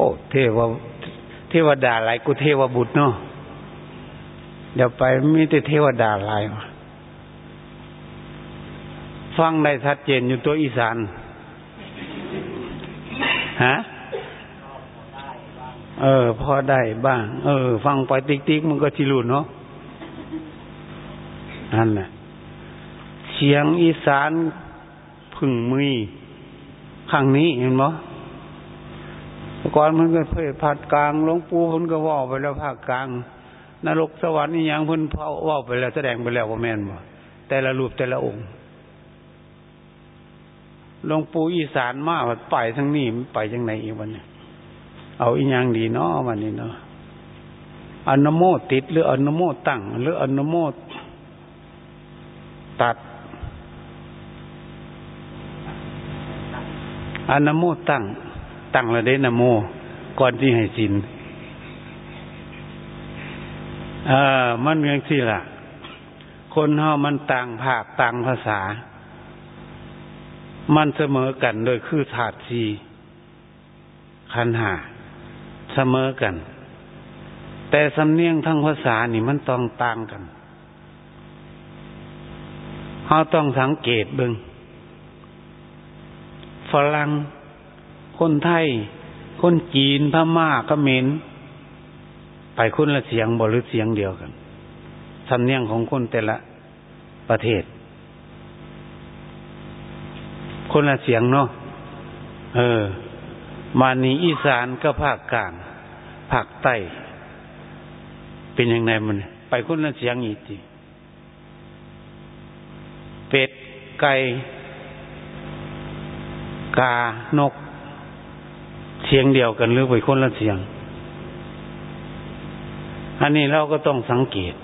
อ้เทวเทวดาหลายกูเทวบุตรเนาะเดี๋ยวไปมีแต่เทวดาหลายฟังได้ชัดเจนอยู่ตัวอีสานฮะเออ พอได้บ้าง เออ ฟังไปติ๊กติ๊กมันก็ชิลุนเนาะนั่นแหละเสียงอีสานพึ่งมือข้างนี้เห็นไหม ก่อนมันก็เพื่อผัดกลางหลวงปู่พ้นก็ว่าไปแล้วภาคกลางนรกสวรรค์นี่ยังพ้นเผาว่าไปแล้วแสดงไปแล้วว่าแม่นบ่แต่ละรูปแต่ละองค์หลวงปู่อีสานมาไปทั้งนี้ไปยังไหนอีกวันเนี้เอาอีหยังดีเนาะวันนี้เนาะอนโมติดหรืออนโมตั้งหรืออนโมตัดอนโมตั้ง ตั้งแล้วได้นโม ก่อนที่ให้สินเออมันเรื่องที่ล่ะ คนเฮามันต่างภาคต่างภาษา มันเสมอกันโดยคือถาดสีคันหาเสมอกัน แต่สำเนียงทั้งภาษานี่มันต้องต่างกันเราต้องสังเกตเบิงฝรั่ง คนไทย คนจีนพม่าเมรไปคนละเสียงบหรือเสียงเดียวกันสำเนียงของคนแต่ละประเทศ คนละเสียงเนาะเออ มานีอีสานก็ภาคกลางภาคใต้ เป็นยังไงมัน ไปคนละเสียงอีกทีเป็ดไก่กานก สียงเดียวกันหรือไปคนละเสียง อันนี้เราก็ต้องสังเกต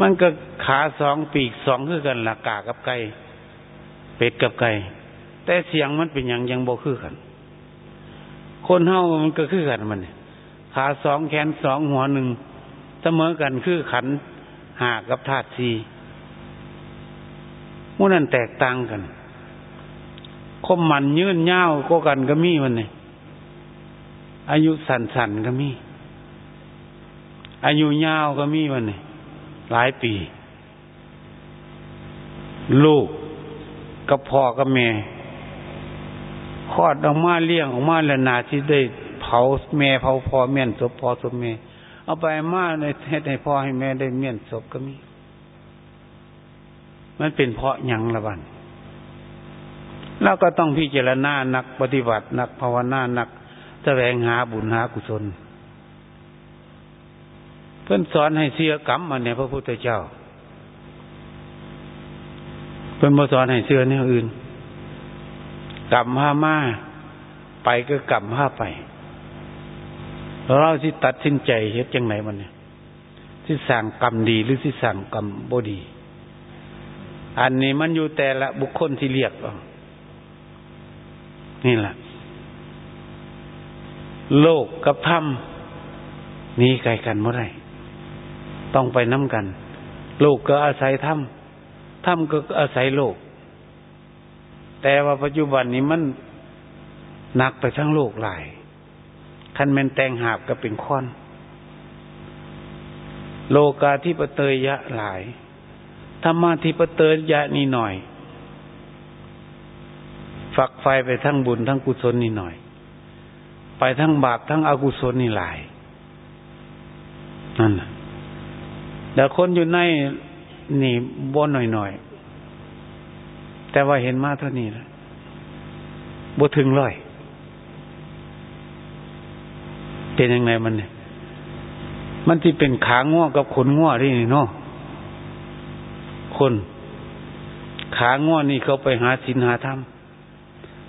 มันก็ขาสองปีกสองคือกันละกากับไก่เป็ดกับไก่แต่เสียงมันเป็นอย่างยังโบคือกัน คนเฮามันก็คือกันมันขาสองแขนสองหัวหนึ่งเสมอกันคือขันหากับธาตุสีมูนั่นแตกต่างกัน คมมันยืนยาวก็กันก็มีมันเนี่ยอายุสั้นๆก็มี อายุยาวก็มีมันเนี่ยหลายปี ลูกกับพ่อกับแม่คลอดออกมาเลี้ยงออกมาแล้วนาที่ได้เผาแม่เผาพ่อเม่นศพพ่อศพแม่เอาไปมาในเทศให้พ่อให้แม่ได้เม่นศพก็มี มันเป็นเพราะยังละบัน แล้วก็ต้องพิจารณานักปฏิบัตินักภาวนานักแสวงหาบุญหากุศล เพื่อนสอนให้เสียกรรมมันเนี่ยพระพุทธเจ้า เพื่อนมาสอนให้เสื้อเนี่ยอื่นกรรมห้ามาไปก็กรรมห้าไปเราที่ตัดสินใจเฮ็ดยังไงมันเนี่ยที่สั่งกรรมดีหรือที่สั่งกรรมบ่ดี อันนี้มันอยู่แต่ละบุคคลที่เรียกเอา นี่แหละ โลกกับธรรมนี่ไกลกันเมื่อไรต้องไปน้ำกัน โลกก็อาศัยธรรมธรรมก็อาศัยโลก แต่ว่าปัจจุบันนี้มันหนักไปทั้งโลกหลายคันแมนแตงหาบก็เป็นค้อน โลกาที่ปเตยยะหลายธรรมะที่ปเตยยะนี่หน่อย ฝักไฟไปทั้งบุญทั้งกุศลนี่หน่อย ไปทั้งบาปทั้งอกุศลนี่หลายนั่นแหละแต่คนอยู่ในนี่บนหน่อยหน่อยแต่ว่าเห็นมาเท่านี้แล้วบ่ถึงร้อย เป็นยังไงมันเนี่ยมันที่เป็นขาง่วกับขนง่วที่นี่เนาะคน ขาง่วนี่เขาไปหาสินหาธรรม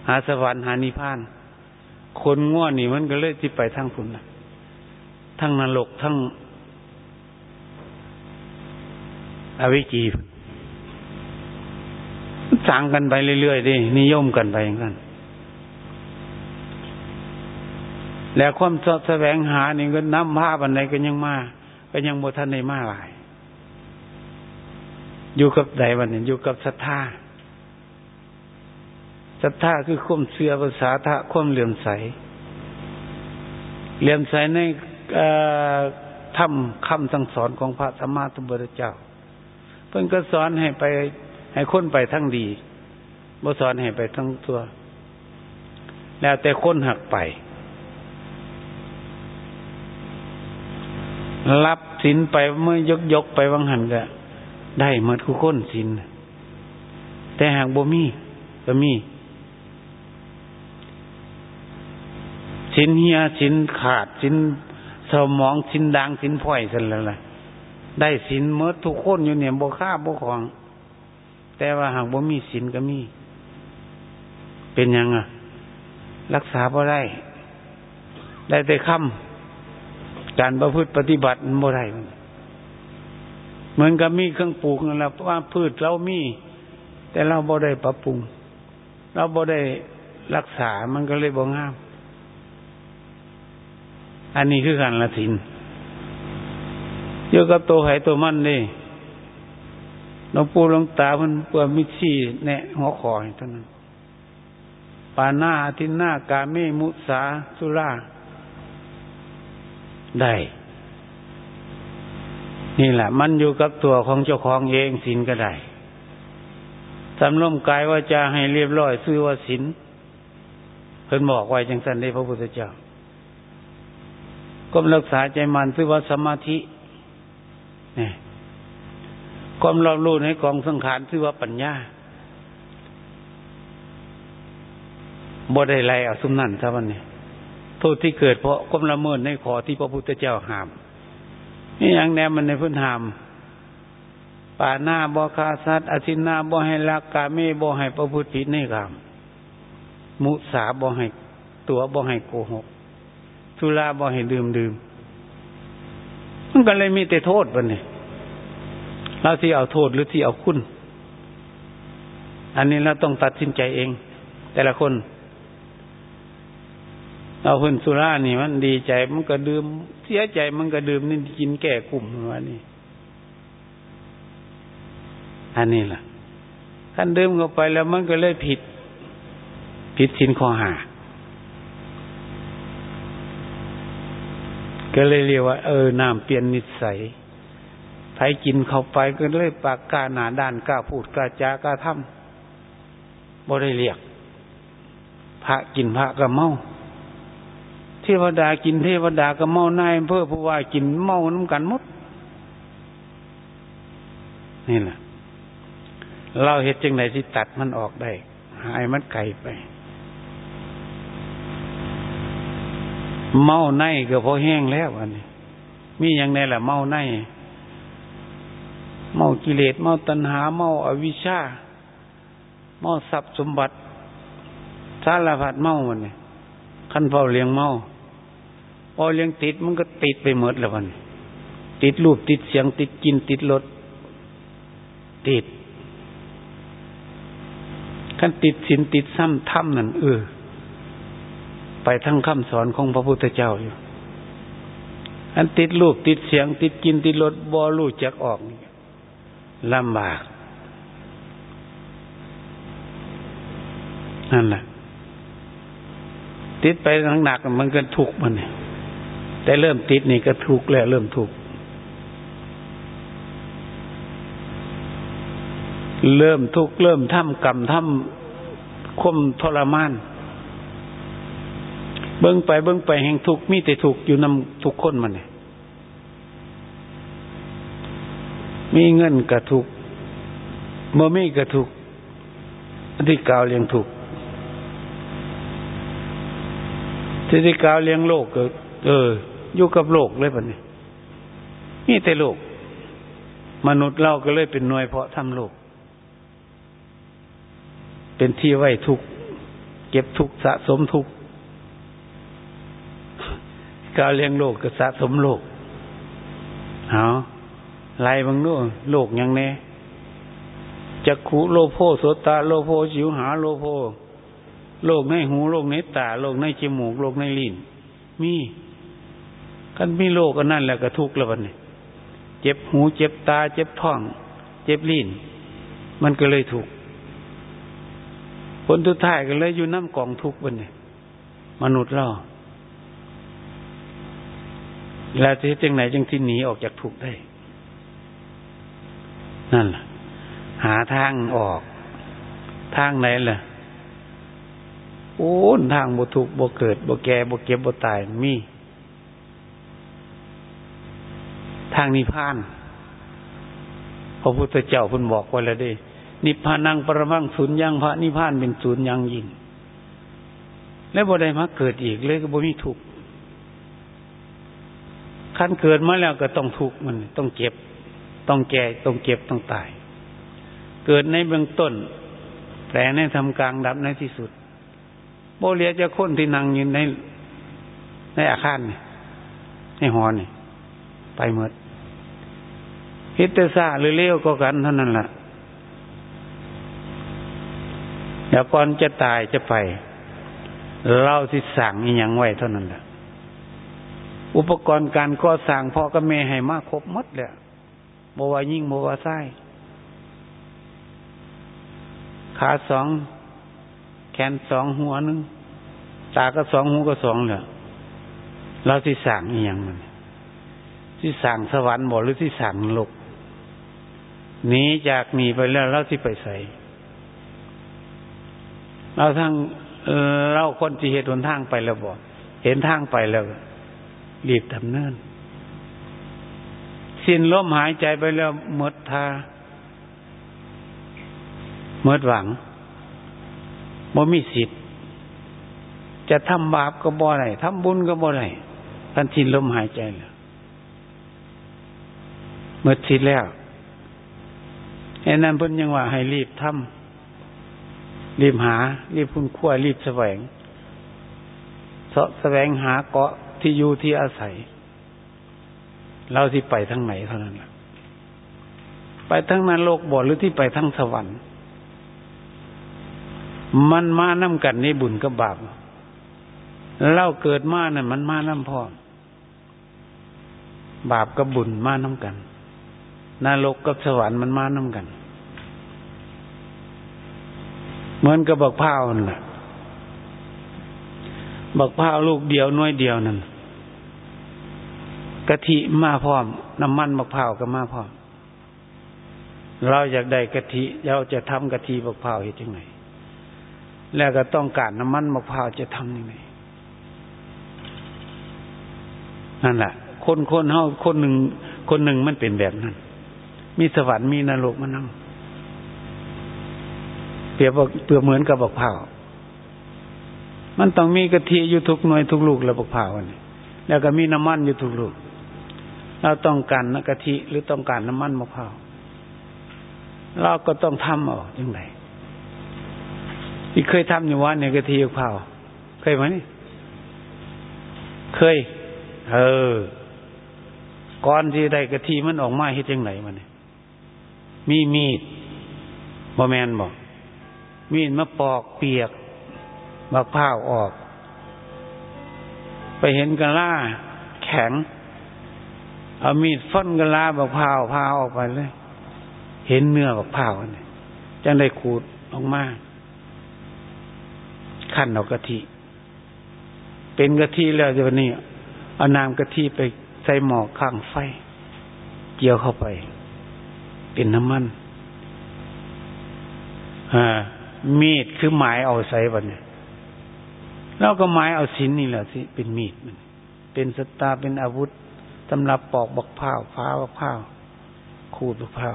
หาสวรรค์หานิพพาน คนง่วนนี่มันก็เลยที่ไปทั้งพุ่นนะทั้งนรกทั้งอวิจีสั่งกันไปเรื่อยๆดินิยมกันไปอย่างนั้นแล้วความสแสวงหานี่ก็น้ำภาพอันไหนก็ยังมาก็ยังโมทันในมาหลาย อยู่กับใดวันนี้อยู่กับศรัทธา ศรัทธาคือความเสื่อภาษาทะความเหลื่อมใสเรียมใสในทำคำสั่งสอนของพระสัมมาสัมพุทธเจ้า เพิ่นก็สอนให้ไป ให้คนไปทั้งดีบ่สอนให้ไปทั้งตัว แล้วแต่คนหักไป รับสินไปเมื่อยกยกไปวังหันก็ได้หมดคู่คนสินแต่หากบ่มีก็มี สินเฮียสินขาดสินสมองสินดังสินพ่อยสันแล้วล่ะได้สินเมื่อทุกคนอยู่เนี่ยบ่ค่าบ่ของ แต่ว่าหากบ่มีสินก็มี เป็นยังอะ รักษาบ่ได้ ได้แต่คำการประพฤติปฏิบัติมันบ่ได้เหมือนกับมีเครื่องปลูกนั่นแหละว่าพืชเรามี แต่เราบ่ได้ปรับปรุง เราบ่ได้รักษามันก็เลยบ่งาม อันนี้คือการละสินเยอะกับตัวไห้ตัวมันนี่หลวงปู่หลวงตาเพิ่นเปื่อมิชีแนะหัวคอยเท่านั้นปานาทินนากาเมมุสาสุราได้ นี่แหละ มันอยู่กับตัวของเจ้าของเองสินก็ได้สำรวมกายว่าจะให้เรียบร้อย ซื้อว่าสินเพิ่นบอกไว้จังสันได้พระพุทธเจ้า ก้มรักษาใจมันซื่อว่าสมาธินี่ก้มรอบรู้ในกองสังขารซื่อว่าปัญญาบ่ได้ไรเอาสุมนั่นครับวันนี้โทษที่เกิดเพราะก้มละเมิดในขอที่พระพุทธเจ้าห้ามนี่อย่างแนมมันในพื้นหามป่าหน้าบ่คาสัตอสินนาบ่ให้ลักกาเมบ่ให้ประพฤติผิดในกรรมมุสาบ่ให้ตัวบ่ให้โกหก สุราบ่ให้ดื่มดื่มมันก็เลยมีแต่โทษบันนี่เราที่เอาโทษหรือที่เอาคุณ อันนี้เราต้องตัดสินใจเอง แต่ละคน เอาคนสุรานี่มันดีใจมันก็ดื่ม เสียใจมันก็ดื่มนี่กินแก่กลุ่มว่านี่อันนี้ล่ะท่านดื่มเข้าไปแล้วมันก็เลยผิด ผิดสินข้อหา ก็เลยเรียกว่า เออน้ำเปลี่ยนนิสัยใครกินเข้าไปก็เลยปากกาหนาด้านกล้าพูดกล้าจากล้าทำบ่ได้เรียก พระกินพระก็เมาเทวดากินเทวดาก็เมานายเพื่อผู้ว่ากินเมาน้ำกันหมดนี่แหละเราเห็ดจังไหนที่ตัดมันออกได้หายมันไกลไป เมาในก็พอแห้งแล้วอันนี้มีอย่างไนล่ะเมาใน เมากิเลสเมาตัณหา เมาอวิชชา เมาทรัพย์สมบัติสารพัดเมามันเนี่ยขั้นเฝ้าเลี้ยงเมาพอเลี้ยงติดมันก็ติดไปหมดแล้วมันติดรูปติดเสียงติดกินติดรสติดขั้นติดสินติดซ้ำถ้ำนั่นเออ ไปทั้งคำสอนของพระพุทธเจ้าอยู่ อันติดรูปติดเสียง ติดกินติดรสบอลูจักออกลำบากนั่นแหละติดไปหนักๆมันก็ทุกข์มันเนี่ยแต่เริ่มติดนี่ก็ทุกข์แล้วเริ่มทุกข์เริ่มทุกข์เริ่มทำกรรมทำคมทรมาน เบิ้งไปเบิ้งไปแห่งทุกมีแต่ทุกอยู่นำทุกคนมันเนี่ยมีเงินกระทุกเมื่อมีกระทุกที่กาวเลี้ยงทุกที่ที่กาวเลี้ยงโลกก็เอออยู่กับโลกเลยปะเนี่ยมีแต่โลก มนุษย์เราก็เลยเป็นหน่วยเพราะทำโลก เป็นที่ไว้ทุกเก็บทุกสะสมทุก การเลี้ยงโลกก็สะสมโลกเอาไล่บางนู่นโลกยังแน่จักขุโลโพโสตาโลโพจิวหาโลโพโลกในหูโลกในตาโลกในจมูกโลกในลิ้นมีกันมีโลกอันนั่นแหละก็ทุกข์แล้ววันนี้เจ็บหูเจ็บตา เจ็บท้อง เจ็บลิ้นมันก็เลยถูกข์ผลทุดท้ายก็เลยอยู่น้ำกองทุกข์วันนี้มนุษย์เรา แล้วจะจังไหนจังที่หนีออกจากทุกข์ได้ นั่นล่ะ หาทางออก ทางไหนล่ะ โอ้ทางบ่ทุกข์บ่เกิดบ่แก่บ่เก็บบ่ตายมี ทางนิพพานพระพุทธเจ้าพุนบอกไว้แล้วดินิพพานังปรมังศูนย์ยังพระนิพพานเป็นศูนย์ยังยิ่งแล้วบ่ได้มาเกิดอีกเลยก็บ่มีทุกข์ ขั้นเกิดมาแล้วก็ต้องทุกข์มันต้องเจ็บ ต้องแก่ต้องเจ็บต้องตาย เกิดในเบื้องต้นแต่ในทำกลางดับในที่สุดโบเลียจะค้นที่นั่งยู่ในในอาคารนี่ในหอนี่ไปหมดฮิตเตซ่าหรือเลี้ยวก็กันเท่านั้นแหละเดี๋ยวก่อนจะตายจะไป เราที่สั่งอีหยังไว้เท่านั้นแหละ อุปกรณ์การก่อสร้างพ่อกับแม่ให้มากครบหมดเลยบว่ายิ่งบว่าไส้ขาสอง แขนสองหัวหนึ่งตาก็สองหูก็สองเลยเราที่สั่งอีหยังมันที่สั่งสวรรค์บ่หรือที่สั่งโลกหนีจากหนีไปแล้วเราที่ไปใส่เราทั้งเราคนที่เหตุหนทางไปแล้วบอกเห็นทางไปแล้ว รีบดำเนิน สิ้นลมหายใจไปแล้วหมดทาหมดหวังบ่มีสิทธิ์ จะทำบาปก็บ่ไรทำบุญก็บ่ไรท่านสิ้นลมหายใจแล้วหมดสิทธิ์แล้วไอ้นั่นเพิ่นยังว่าให้รีบทำรีบหา รีบพุ่นขั้วรีบแสวงเสาะแสวงหาเกาะ ที่อยู่ที่อาศัย เราที่ไปทั้งไหนเท่านั้นแหละไปทั้งนั้นโลกบ่หรือที่ไปทั้งสวรรค์มันมาน้ำกันนี่บุญกับบาปเราเกิดมาเนี่ยมันมาน้ำพ่อบาปกับบุญมาน้ำกันนรกกับสวรรค์มันมาน้ำกัน เหมือนกับบักพร้าวนั่นแหละบักพร้าวลูกเดียวน้อยเดียวนั่น กะทิมาพร้อม น้ำมันบักพร้าวก็มาพร้อม เราอยากได้กะทิเราจะทำกะทิบักพร้าวเหตุยังไงแล้วก็ต้องการน้ำมันบักพร้าวจะทำยังไงนั่นแหละคนคนเฮาคนหนึ่งคนหนึ่งมันเป็นแบบนั้น มีสวรรค์มีนรกมานั่งเปรียบเปรียบเหมือนกับบักเผามันต้องมีกะทิอยู่ทุกหน่วยทุกลูกแล้วบักเผาเนี่ยแล้วก็มีน้ำมันอยู่ทุกลูก เราต้องการนกะทิหรือต้องการน้ำมันมะพร้าวเราก็ต้องทำเอาอย่างไรที่เคยทำอยู่ว่าเนี่ยกะทิมะพร้าวเคยไหมเคย เออก่อนที่ได้กะทิมันออกมาเฮ็ดยังไงมันมีมีดบอแมนบอก มีดมาปอกเปียกมะพร้าวออก ไปเห็นกะล่า แข็ง เอามีดฟันกระลาบักพาวพาออกไปเลย เห็นเนื้อบักพาวนี่จังได้ขูดออกมาขั้นเอากะทิ เป็นกะทิแล้วเดี๋ยวนี้เอาน้ำกะทิไปใส่หมอกข้างไฟเกี่ยวเข้าไป เป็นน้ำมันอ่ามีดคือหมายเอาใส่บันเนี่ยแล้วก็หมายเอาสินนี่แหละสิเป็นมีดมัน เป็นสตาเป็นอาวุธ สำหรับปอกบักผ้าฟ้าบักผ้าขูดบักผ้า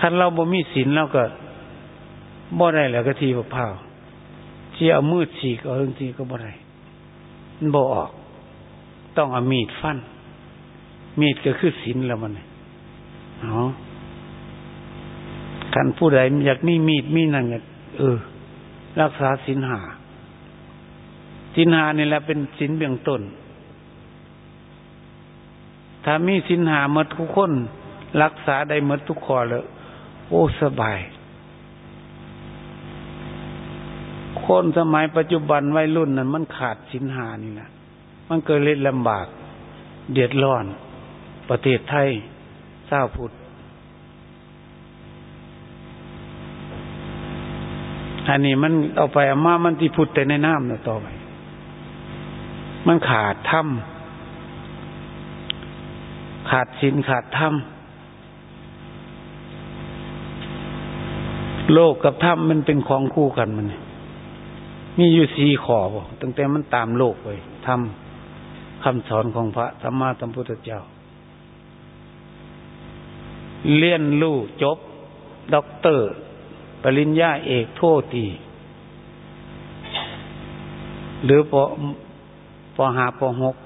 คันเราบ่มีสินเราก็บ่ได้แล้วก็ทีบักผ้าที่เอามืดฉีกเอาเรื่องทีก็บ่ได้มันบ่ออก ต้องเอามีดฟัน มีดก็คือศีลแล้วมันเนาะกันผู้ใดอยากมีมีดมีนั่นอยเออ รักษาศีลหาศีลหานี่แหละเป็นศีลเบื้องต้น ถ้ามีศีลหาหมดทุกคน รักษาได้หมดทุกข้อแล้วโอ้สบาย คนสมัยปัจจุบันวัยรุ่นนั้นมันขาดสินหานี่แหละมันเกิดเล่นลำบาก เดือดร้อน ประเทศไทยเศร้าพุทธอันนี้มันเอาไปอามามันที่พุทธแต่ในน้ำนะต่อไป มันขาดถ้ำ ขาดศีลขาดถ้ำโลกกับถ้ำมันเป็นของคู่กันมัน มีอยู่สี่ขอบอตั้งแต่มันตามโลกไปทำคำสอนของพระสัมมาสัมพุทธเจ้า เลี้ยนลู่จบ ด็อกเตอร์ ปริญญาเอกโทตีหรือปปหาปหก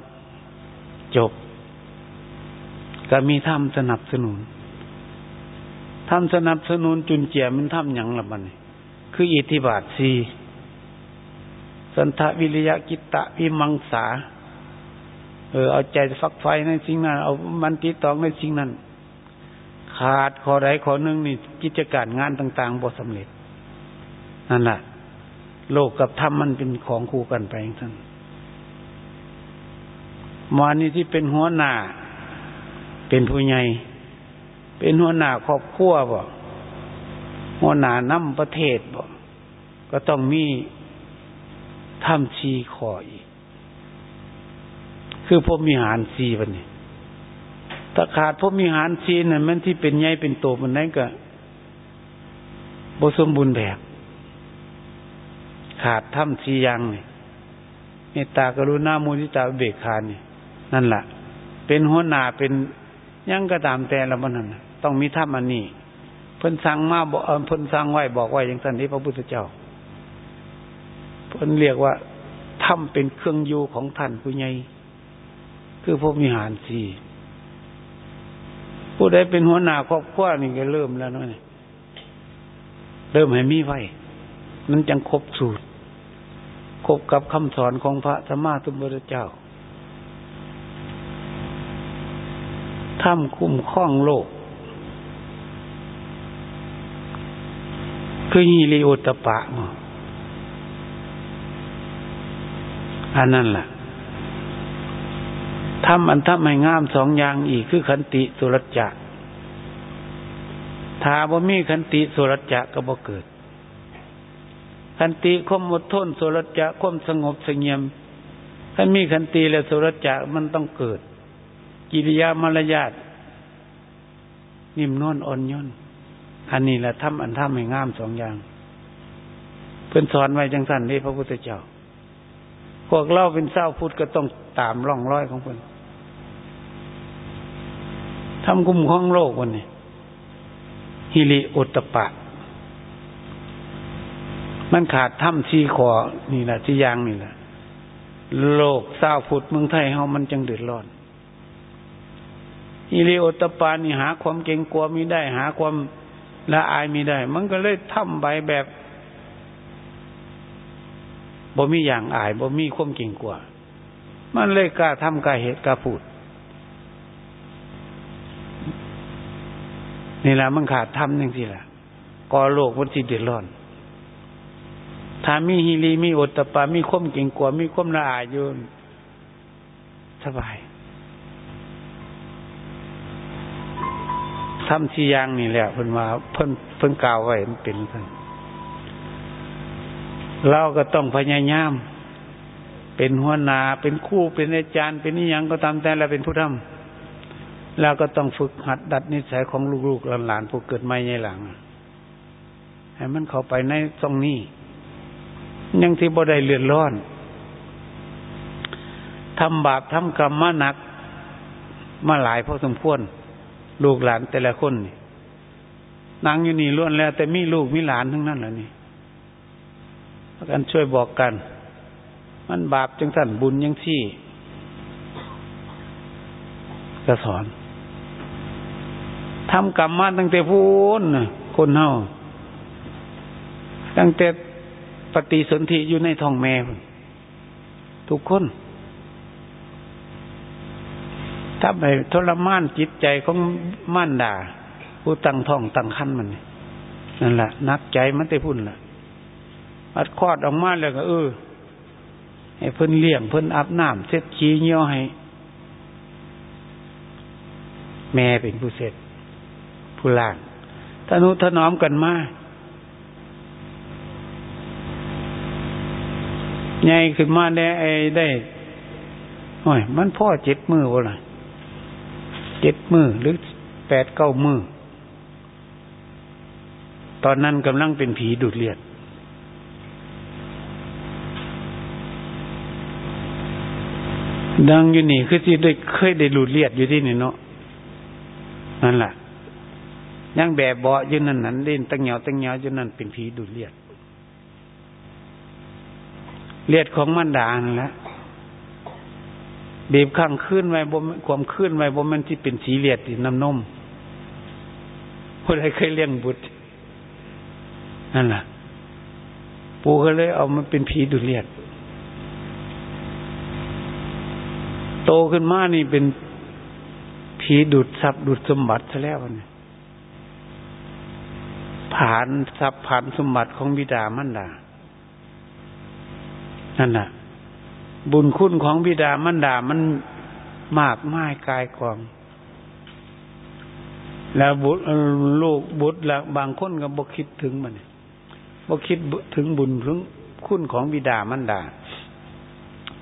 จบ ก็มีธรรมสนับสนุนธรรมสนับสนุนจุนเจียมันทำอย่างละมันคืออิทธิบาทสีสันทวิริยะกิตตะวิมังสา เออ เอาใจฟักไฟในสิ่งนั้น เอามันติตองในสิ่งนั้น ขาดขอใดขอหนึ่งนี่กิจการงานต่างๆบ่สำเร็จ นั่นแหละโลกกับธรรมมันเป็นของคู่กันไปทั้งมานี่ที่เป็นหัวหน้า เป็นผู้ใหญ่ เป็นหัวหน้าครอบครัวบ่หัวหน้านำประเทศบ่ก็ต้องมีทำชีขออีก คือพมีหารซีบันนี้ถ้าขาดพมีหารซีนั่นมันที่เป็นใหญ่เป็นโตมันนั้นก็บสมบูรณ์แบบ ขาดถ้ำชียังนี่เมตตากรุณามุทิตาเบกขานี่นั่นแหละเป็นหัวหน้าเป็น ยังก็ตามแต่ละมันนั่นต้องมีถ้ำอันนี้เพิ่นสั่งมาบอกเพิ่นสั่งไว้บอกไว้อย่างสันที่พระพุทธเจ้าเพิ่นเรียกว่าถ้ำเป็นเครื่องอยู่ของท่านผู้ใหญ่คือพวกมีหารสีผู้ใดเป็นหัวหน้าครอบครัวนี่ก็เริ่มแล้วน้อยเริ่มให้มีไว้มันจังครบสูตรครบกับคำสอนของพระสมมาตุมพุทธเจ้า ถ้ำคุ้มข้องโลก คือฮีริโอตปะ อันนั้นแหละทำอันทำให้งามสองอย่างอีกคือขันติสุรจักถ้าบ่มีขันติสุรจักก็บ่เกิด ขันติความอดทนสุรจักความสงบสงเงียมถ้ามีขันติและสุรจักมันต้องเกิด กิริยามารยาทนิ่มนวลอ่อนโยนอันนี้แหละทำอันทำให้งามสองอย่าง เพื่อนสอนไว้จังสันนี่พระพุทธเจ้า พวกเราเป็นเศร้าพุทธก็ต้องตามร่องร้อยของคนทำกุมของโลกวันนี้ฮิริอุตปะ มันขาดถ้ำชีขอนี่แหละที่ยางนี่แหละโลกเศร้าพุทธเมืองไทยเฮามันจังเดือดร้อน ฮิริโอตปานี่หาความเก่งกลัวไม่ได้ หาความละอายไม่ได้ มันก็เลยทำใบแบบบ่มีอย่างอายบ่มีความเก่งกว่ามันเลยกล้าทำกล้าเหตุกล้าพูดนี่แหละมันขาดทำจริงๆล่ะก่อโลกมันสิเดือดร้อนถ้ามีฮิรีมีอดตปามีความเก่งกว่ามีความละอายอยู่สบาย ทำสี่อย่างนี่แหละเพิ่นว่าเพิ่นเพิ่นกล่าวไว้มันเป็นเพิ่นเราก็ต้องพยายาม เป็นหัวหน้าเป็นคู่เป็นอาจารย์ เป็นนิยังก็ตามแต่เราเป็นผู้ทำเราก็ต้องฝึกหัดดัดนิสัยของลูกๆหลานๆผู้เกิดใหม่ในหลังให้มันเข้าไปในตรงนี้ยังที่บ่ได้เลือดร้อนทำบาปทำกรรมมาหนัก มาหลายพอสมควร ลูกหลานแต่ละคนนี่นางอยู่นี่ล้วนแล้ว แต่มีลูกมีหลานทั้งนั้นแหละนี่กันช่วยบอกกัน มันบาปจังสั่นบุญยังที่ก็สอนทำกรรมมาตั้งแต่พูนคนเฮาตั้งแต่ปฏิสนธิอยู่ในท้องแม่ทุกคน ถ้าไปทรมานจิตใจของม่านด่า ผู้ตั้งท้องตั้งคันมันนั่นแหละนักใจมันได้พุ่นละอัดคลอดออกมาแล้วก็เออให้เพิ่นเลี้ยงเพิ่นอาบน้ำเช็ดขี้เงี้ยวให้ แม่เป็นผู้เสร็จ ผู้ล่างทนุถนอมกันมาใหญ่ขึ้นมาได้ได้โอ้ยมันพ่อเจ็ดมือวะล่ะ เจ็ดมือหรือแปดเก้ามือ ตอนนั้นกำลังเป็นผีดูดเลือด ดังอยู่นี่คือที่ได้เคยได้ดูดเลือดอยู่ที่นี่เนาะนั่นแหละยังแบบเบาอยู่นั่นนั้นเล่นตั้งเหนียวตั้งเหนียวอยู่นั่นเป็นผีดูดเลือด เลือดของมันดานแหละ บีบข้างขึ้นไว้บ่ความขึ้นไว้บ่มันที่เป็นสีเหลือดน้ำนมผู้ใดเคยเลี้ยงบุตรนั่นแหละปู่ก็เลยเอามันเป็นผีดูดเลือดโตขึ้นมานี่เป็นผีดูดทรัพย์ดูดสมบัติซะแล้วนี่ผ่านทรัพย์ผ่านสมบัติของบิดามันดานั่นน่ะ บุญคุณของบิดามันดามันมากมายกายกอง แล้วบุตรลูกบุตรละบางคนก็บกคิดถึงมันบกคิดถึงบุญถึงคุณของบิดามันดา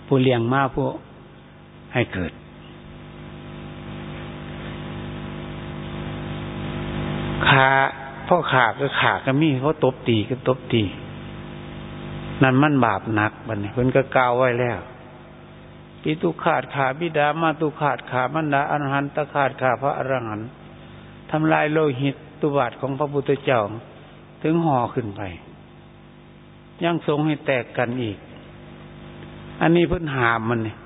ผู้เลี้ยงมาผู้ให้เกิด ขาพ่อขาก็ขาก็มีเขาตบตีก็ตบตี นั่นมันบาปหนักบันนี้เพิ่นก็กล่าวไว้แล้วปีตุขาดขาบิดามาตุขาดขามันดาอรหันตขาดขาพระอรหันต์ทำลายโลหิตตุบาทของพระพุทธเจ้า ถึงห่อขึ้นไป ยังทรงให้แตกกันอีก อันนี้เพิ่นหามมันเนี่ย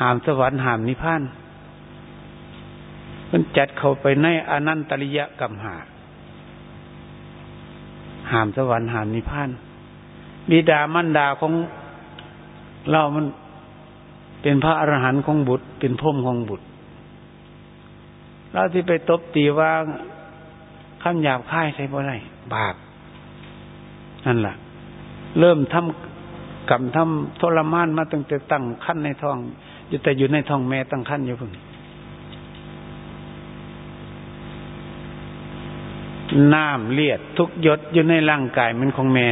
หามสวรรค์หามนิพพานมันจัดเข้าไปในอนันตริยกรรมหาหามสวรรค์หามนิพพาน บิดามันดาของเรามันเป็นพระอรหันต์ของบุตร เป็นพ่มของบุตรเราที่ไปตบตีว่าคำหยาบค่ายใช่บ่ได้บาปนั่นแหละเริ่มทำกรรมทำทรมานมาตั้งแต่ตั้งขั้นในท้องอยู่แต่อยู่ในท้องแม่ตั้งขั้นอยู่พึ่งน้ำเลียดทุกยศอยู่ในร่างกายมันของแม่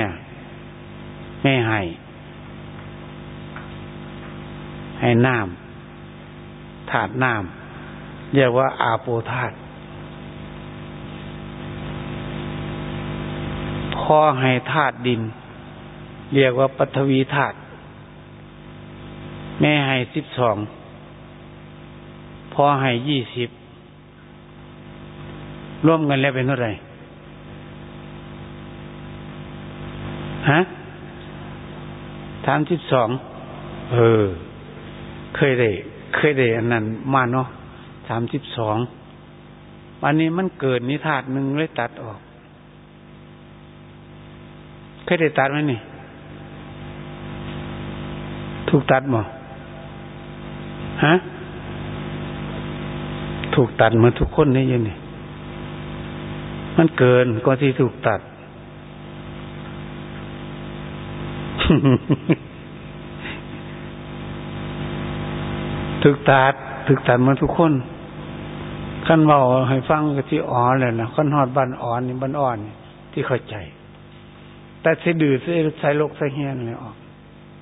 แม่ให้ ให้น้ำถาดน้ำเรียกว่าอาโปธาตพ่อให้ธาตุดิน เรียกว่าปัทวีธาตุแม่ให้สิบสองพ่อให้ยี่สิบร่วมกันแล้วเป็นเท่าไหร่ฮะามสิบสองเออ เคยได้เคยได้อันนั้นมาเนาะสามสิบสองวันนี้มันเกิดนิทาตหนึ่งเลยตัดออก เคยได้ตัดไหมนี่ ถูกตัดมั้ฮะ ถูกตัดเหมือนทุกคนนี่ยังนี่ มันเกินก็ที่ถูกตัด ถึกตัดถึกตัดมาทุกคนขั้นเบาให้ฟังก็ที่อ่อนเลยนะขั้นหอดบันอ่อนนี่บันอ่อนที่เข้าใจ แต่ใส่ดื้อใส่ใส่โลกใส่เฮียนเลยออก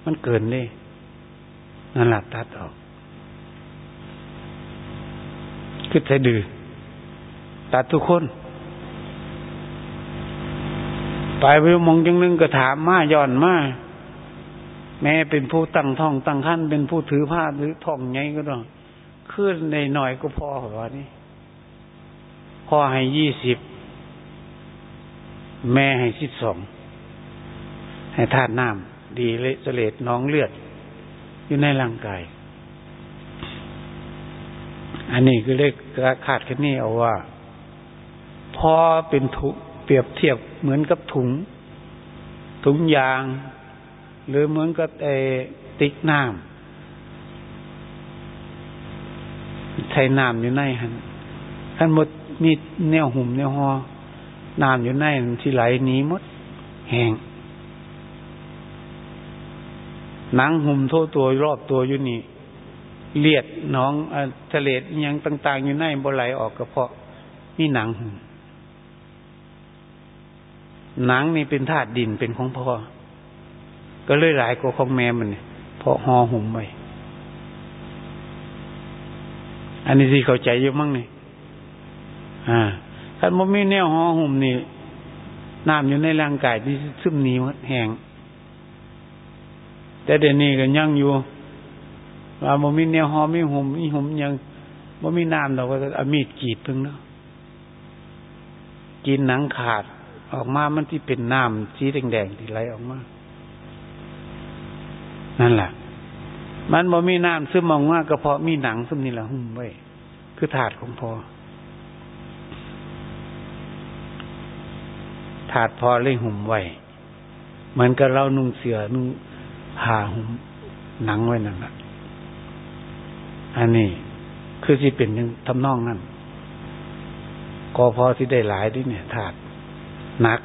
มันเกินนี่นั่นหละตัดออกคือใส่ดื้อตัดทุกคน ไปวิมองจังนึงก็ถามมาย่อนมา แม่เป็นผู้ตั้งท้องตั้งขั้นเป็นผู้ถือผ้าหรือท้องไงก็ต้องขึ้นในหน่อยก็พอเหรอนี่พ่อให้ยี่สิบแม่ให้สิบสองให้ธาตุน้ำดีเลสเลดน้องเลือด อยู่ในร่างกาย อันนี้คือเลขขาดแค่นี้เอาว่าพอเป็นทุเปรียบเทียบเหมือนกับถุง ถุงยาง หรือเหมือนกับไอ้ติ๊กน้ำใช้น้ำอยู่ในหันท่านหมดมีแนวหุ่มแนวหอน้ำอยู่ในที่ไหลหนีมด แหงหนังหุ่มโทตัวรอบตัวอยู่นี่ เลียดน้องทะเลยังต่าง ๆ อยู่ในบ่ไหลออกกระเพาะนี่หนังหุ่มหนังนี่เป็นธาตุดินเป็นของพ่อ ก็เลยหลายกว่าของแม่มันเพราะห่อหุ่มไปอันนี้สิเข้าใจอยู่มั้งนี่อ่าถ้ามันไม่แนวห่อหุ่มนี่น้ำอยู่ในร่างกายที่ซึมหนีหมดแห้งแต่เดี๋ยวนี้ก็ยังอยู่ว่าบ่มีแนวห่อมีหุ่มมีหุ่มยังบ่มีน้ำดอกก็เอามีดกรีดเพิ่งเนาะกินหนังขาดออกมามันที่เป็นน้ำสีแดงๆที่ไหลออกมา นั่นแหละมันบ่มีน้ำซึมมองว่าก็เพาะมีหนังซึมนี่แหละหุ้มไว้คือถาดของพอถาดพอเลยหุ่มไว้เหมือนกับเรานุ่งเสือนุ่งผ้าหุ่มหนังไว้นั่นแหละอันนี้คือที่เป็นยังทำนองนั่นก็พอที่ได้หลายที่เนี่ยถาดหนัก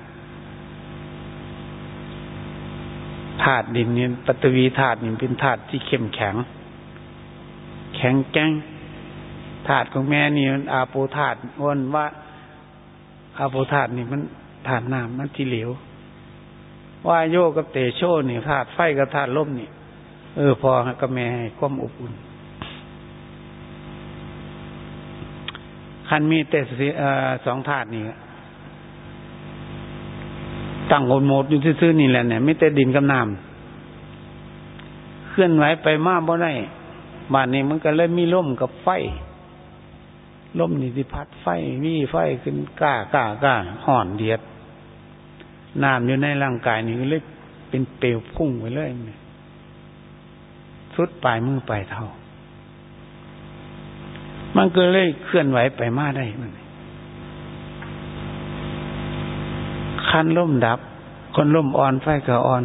ธาตุดินนี่ปฐวีธาตุนี่เป็นธาตุที่เข้มแข็ง แข็งแกร่งธาตุของแม่นี่มันอาโปธาตุอ้นว่า อาโปธาตุนี่มันธาตุน้ำมันที่เหลวว่าโยกับเตโชนี่ธาตุไฟกับธาตุลมนี่เออพอกับแม่ให้ความอบอุ่นคันมีแต่สองธาตุนี่ ตั้งโอโมดอยู่ซื่อๆนี่แหละเนี่ยไม่แต่ดินกับน้ำเคลื่อนไหวไปมากบ่ได้บ้านนี้มันก็เลยมีล่มกับไฟล่มนี่ทีพัดไฟมีไฟขึ้นก้าก้าก้าห่อนเดียดน้ำอยู่ในร่างกายนี่ก็เลยเป็นเปลวพุ่งไปเลยเนี่ยสุดปลายมือปลายเท้ามันก็เลยเคลื่อนไหวไปมาได้มัน คันล่มดับ คนล่มอ่อนไฟก็อ่อน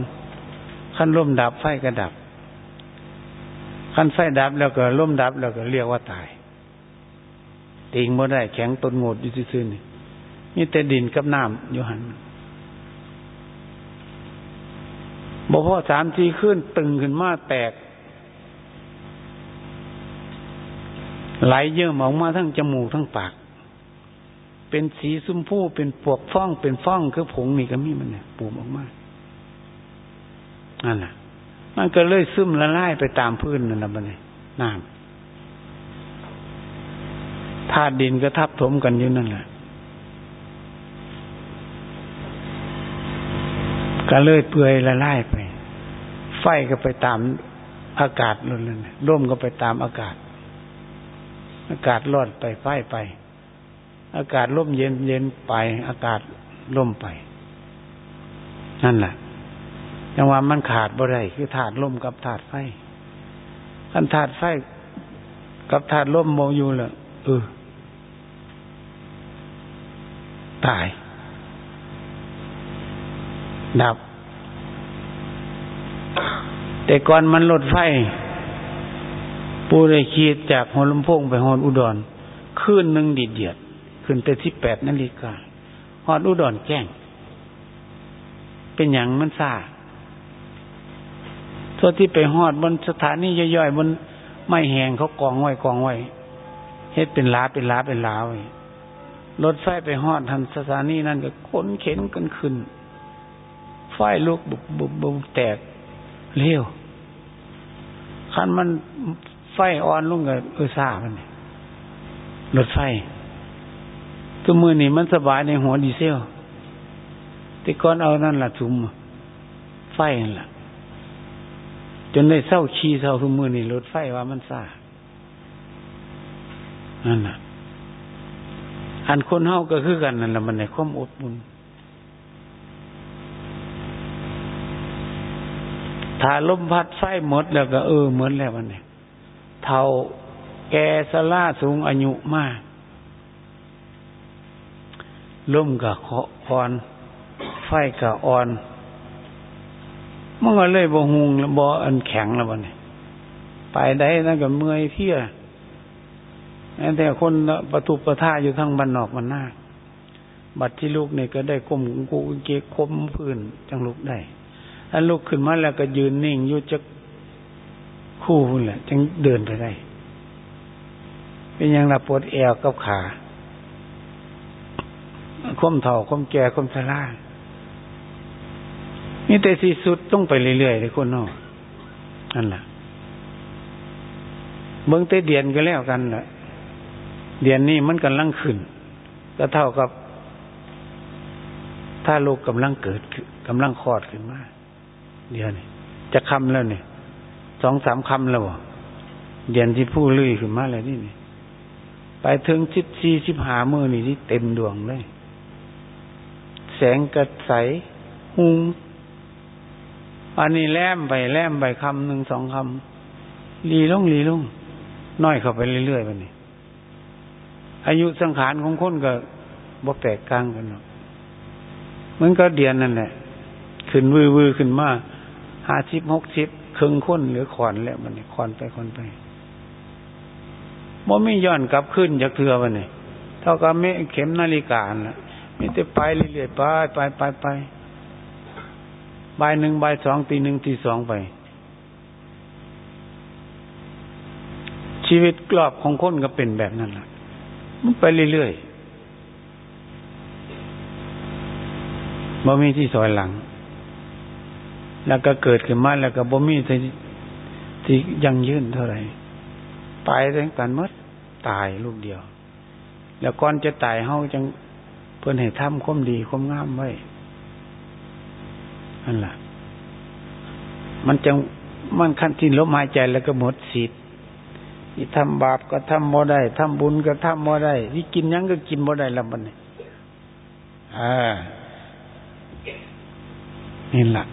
คันล่มดับไฟก็ดับ คันไฟดับแล้วก็ล่มดับแล้วก็เรียกว่าตายติงบ่ได้แข็งตนงดอยู่ซื่อๆนี่มีแต่ดินกับน้ำอยู่หันบ่พอสามทีขึ้นตึงขึ้นมาแตก ไหลเยอะออกมาทั้งจมูกทั้งปาก เป็นสีสุมผู้เป็นปวกฟ้อง เป็นฟ้องคือผงนี่ก็มีมันเนี่ยปูมออกมานั่นแหละมันก็เลยซึมละลายไปตามพื้นนั่นแหละมันเนี่ยน้ำธาตุดินก็ทับถมกันอยู่นั่นแหละก็เลยเปื่อยละลายไป ไฟก็ไปตามอากาศล้นเลยร่มก็ไปตามอากาศ อากาศร้อนไปไฟไป อากาศร่มเย็นเย็นไป อากาศร่มไป นั่นแหละยังว่ามันขาดบ่ได้คือถาดร่มกับถาดไฟคันถาดไฟกับถาดร่มมองอยู่เลยเออตาย ดับ แต่ก่อนมันลดไฟ ปูได้ขีดจากหัวลำโพงไปหอนอุดรคืนหนึ่งดีเดียด ขึ้นแต่ที่แปดนาฬิกาฮอดอุดรแจ้ง เป็นอย่างมันซาทั่วที่ไปฮอดบนสถานีย่อยๆบนไม่แหงเขากองไว้กองไว้เฮ็ดเป็นลาเป็นลาเป็นลาวรถไฟไปฮอดทันสถานีนั่นก็ขนเข็นกันขึ้น ไฟลุกบุบบุบบุบแตกเร็วคันมันไฟอ่อนลงกับเออซามันรถไฟ ตัวมือนี่มันสบายในหัวดีเซลแต่ก่อนเอานั่นละถุมไฟนั่นละจนได้เศร้าขี้เศร้าทุกมือนี่รถไฟว่ามันซ่านั่นแหละอันคนเฮาก็คือกันนั่นแหละมันในความอดบุญถ้าลมพัดไฟหมดแล้วก็เออเหมือนแล้วมันเนี่ยเท่าแกสลาสูงอายุมาก ล่มกับอ่อน ไฟกับอ่อนมันก็เลยบ่หุงบ่อันแข็งแล้วบ่เนี่ยไปได้นั่นก็เมื่อยเที่ยแต่คนประตูประท่าอยู่ทั้งบันนอกมันหน้าบัดที่ลูกเนี่ยก็ได้ก้มกูเกคมพื้นจังลุกได้ถ้าลุกขึ้นมาแล้วก็ยืนนิ่งอยู่จะคู่นี่แหละจึงเดินไปได้ เป็นอยังระปวดแอวกับขา คมเท่าคมแก่คมชรานี่แต่ที่สุดต้องไปเรื่อยๆเลยคนนอกนั่นแหละเบื้องเตเดียนก็แล้วกันแหละเดือนนี้มันกำลังขึ้น ก็เท่ากับ ถ้าลูกกำลังเกิดกำลังคลอดขึ้นมาเดียวนี้จะคำแล้วเนี่ยสองสามคำแล้วเดือนที่ผู้ลุยขึ้นมาเลยนี่นี่ไปถึงสิบสี่สิบหามือนี่ที่เต็มดวงเลย แสงกระใสหุงอันนี้แลมไปแลมไปคำหนึ่งสองคำลีลงลีลงน้อยเข้าไปเรื่อยๆไปนี่อายุสังขารของคนก็บ่แตกกลางกันหรอกมันก็เดียนนั่นแหละ ขึ้นวือวือขึ้นมาห้าชิบหกชิบครึ่งคนหรือขอนแล้วมันนี่ขอนไปขอนไปบ่ไม่ย้อนกลับขึ้นจากเถือมันนี่เท่ากับไม่เข็มนาฬิกาละ มีแต่ไปเรื่อยๆไปไปไปไปบ่ายหนึ่งบ่ายสองตีหนึ่งตีสองไป ชีวิตกรอบของคนก็เป็นแบบนั้นแหละมันไปเรื่อยๆบ่มีที่สอยหลัง แล้วก็เกิดขึ้นมาแล้วก็บ่มีที่ที่ยังยืนเท่าไหร่ตายทั้งกันมดตายลูกเดียว แล้วก่อนจะตายเฮาจัง เพื่อนให้ทำความดีความงามไว้นั่นแหละมันจังมันขั้นที่ลมหายใจแล้วก็หมดสิทธิ์ที่ทำบาปก็ทำบ่ได้ทำบุญก็ทำบ่ได้ที่กินยังก็กินบ่ได้ละมันนี่อ่านี่แหละ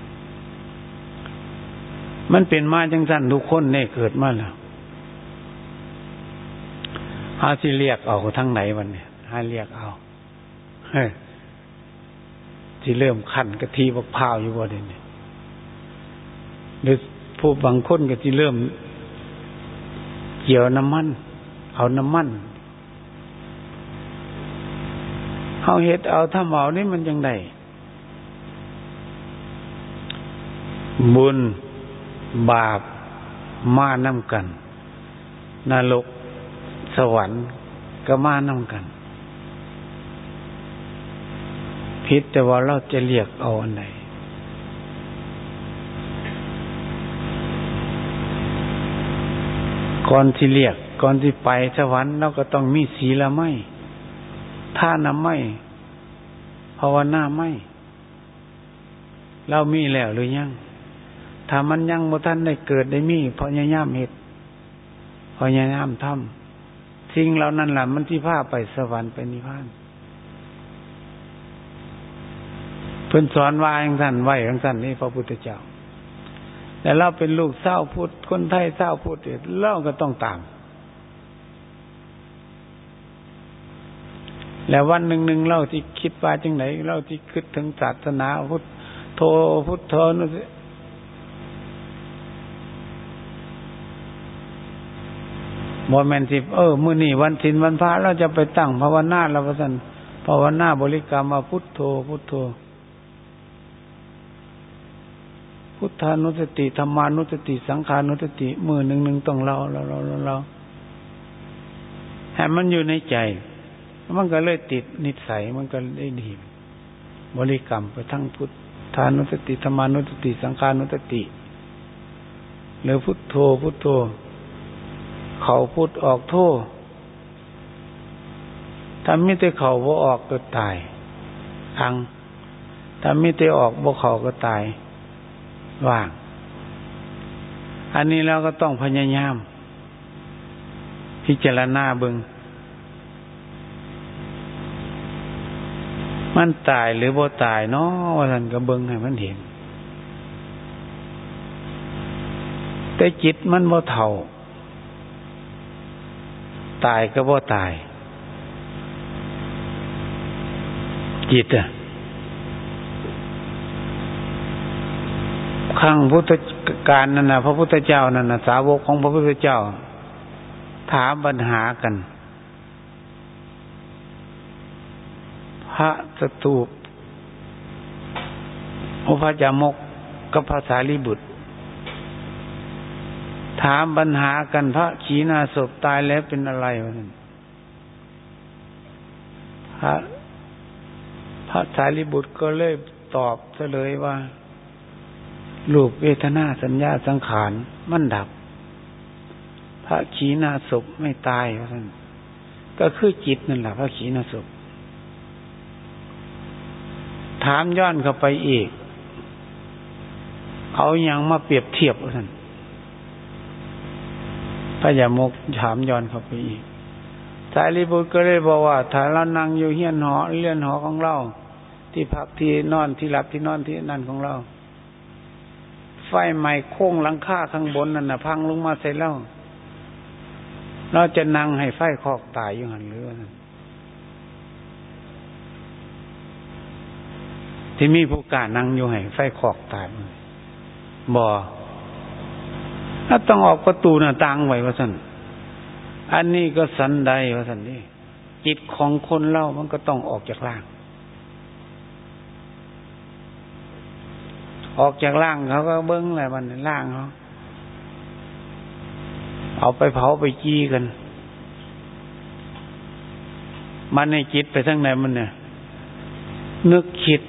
มันเป็นมาจังสั้นทุกคนเนี่ยเกิดมาแล้วหาสิเรียกเอาทั้งไหนวันเนี่ยหาเรียกเอา ที่เริ่มขันกะทิบักพร้าวอยู่บ่เด่นหรือผู้บางคนก็ที่เริ่มเกี่ยวน้ำมัน เอาน้ำมันเอาเห็ดเอาถ้าเมานี่มันยังไงบุญ บาป มาน้ำกัน นรก สวรรค์ ก็มาน้ำกัน พิษแต่ว่าเราจะเรียกเอาอันไหนก่อนที่เรียกก่อนที่ไปสวรรค์เราก็ต้องมีศีละไม่ท่าน้ำไม่ภาวนาไม่เรามีแล้วหรือยังถ้ามันยังบ่ท่านได้เกิดได้มีเพราะยายามเหตุเพราะยายามทำสิ่งเหล่านั้นแหละมันที่พาไปสวรรค์ไปนิพพาน เพิ่นสอนว่าอย่างสั้นไว้อย่างสั้นนี่พระพุทธเจ้า แต่เราเป็นลูกเศร้าพุทธคนไทยเศร้าพุทธเราก็ต้องตาม แล้ววันหนึ่งหนึ่งเล่าที่คิดว่าจังไหนเล่าที่คิดถึงศาสนาพุทธโทพุทธโธนั่นโมเมนติเออมื่อนี่วันศินวันพระเราจะไปตั้งภาวนาเราพระสันภาวนาบริกรรมมาพุทโธพุทโธ พุทธานุสติธรรมานุสติ สังขานุสติมือหนึ่งหนึ่งต้องเราเราเราเราเราให้มันอยู่ในใจ มันก็เลยติดนิสัยมันก็ได้ดีบริกรรมไปทั้งพุทธานุสติธรรมานุสติ สังขานุสติหรือพุทโธพุทโธ เขาพุทออกโทถ้าไม่ได้เขาบ่ออกก็ตายอังถ้าไม่ได้ออกบ่เขาก็ตาย ว่าง อันนี้เราก็ต้องพยายาม พิจารณาบึงมันตายหรือบ่ตายเนาะว่าท่านก็เบิงให้มันเห็น แต่จิตมันบ่เท่า ตายก็บ่ตาย จิตอะ รั้งพุทธการนั่นนะพระพุทธเจ้านั่นนะสาวกของพระพุทธเจ้า ถามปัญหากัน พระสตูปอุปจามกกับภาษาลิบุตร ถามปัญหากันพระขีณาศพตายแล้วเป็นอะไรวะนั่นพระพระสารีบุตรก็เลยตอบเฉลยว่า รูปเวทนาสัญญาสังขารมันดับ พระขีณาศพไม่ตายท่านก็คือจิตนั่นแหละพระขีณาสุถามย้อนเข้าไปอีก เอาอย่างมาเปรียบเทียบท่านพระยามกถามย้อนเข้าไปอีกสายรีบุตรก็เลยบอกว่าถ้าเรานั่งอยู่เฮียนหอเลื่อนหอของเรา ที่พักที่นอนที่หลับที่นอนที่นั่นของเรา ไฟใหม่โค้งหลังคาข้างบนนั่นนะพังลงมาเสร็จแล้วเราจะนั่งให้ไฟคอกตายอยู่หันหรือที่มีผู้กานั่งอยู่ให้ไฟคอกตายบ่ถ้าต้องออกประตูหน้าต่างไว้ว่าสันอันนี้ก็สันใดว่าสันนี่จิตของคนเล่ามันก็ต้องออกจากร่าง ออกจากร่างเขาก็เบิ้งอะไรมันร่างเขาเอาไปเผาไปจี้กัน มันในจิตไปทั้งไหนมันเนี่ย นึกคิด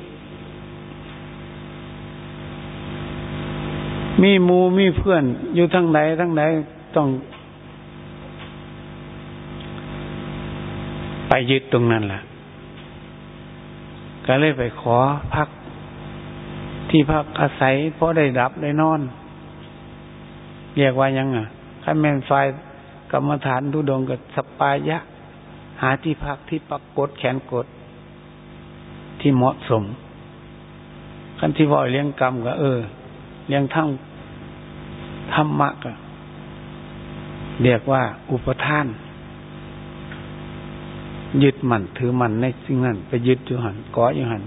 มีมูมีเพื่อน อยู่ทั้งไหนทั้งไหนต้องไปยึดตรงนั้นแหละก็เลยไปขอพัก ที่พักอาศัยเพราะได้ดับได้นอน เรียกว่ายังอะขั้นแม่นไฟกรรมฐานทุดงกับสปายะ หาที่พักที่ปักกดแขนกด ที่เหมาะสมขั้นที่ว่าเลี้ยงกรรมก็เออเลี้ยงทั้งธรรมะก็เรียกว่าอุปทาน ยึดมั่นถือมั่นในสิ่งนั้น ไปยึดอยู่หันเกาะอยู่หัน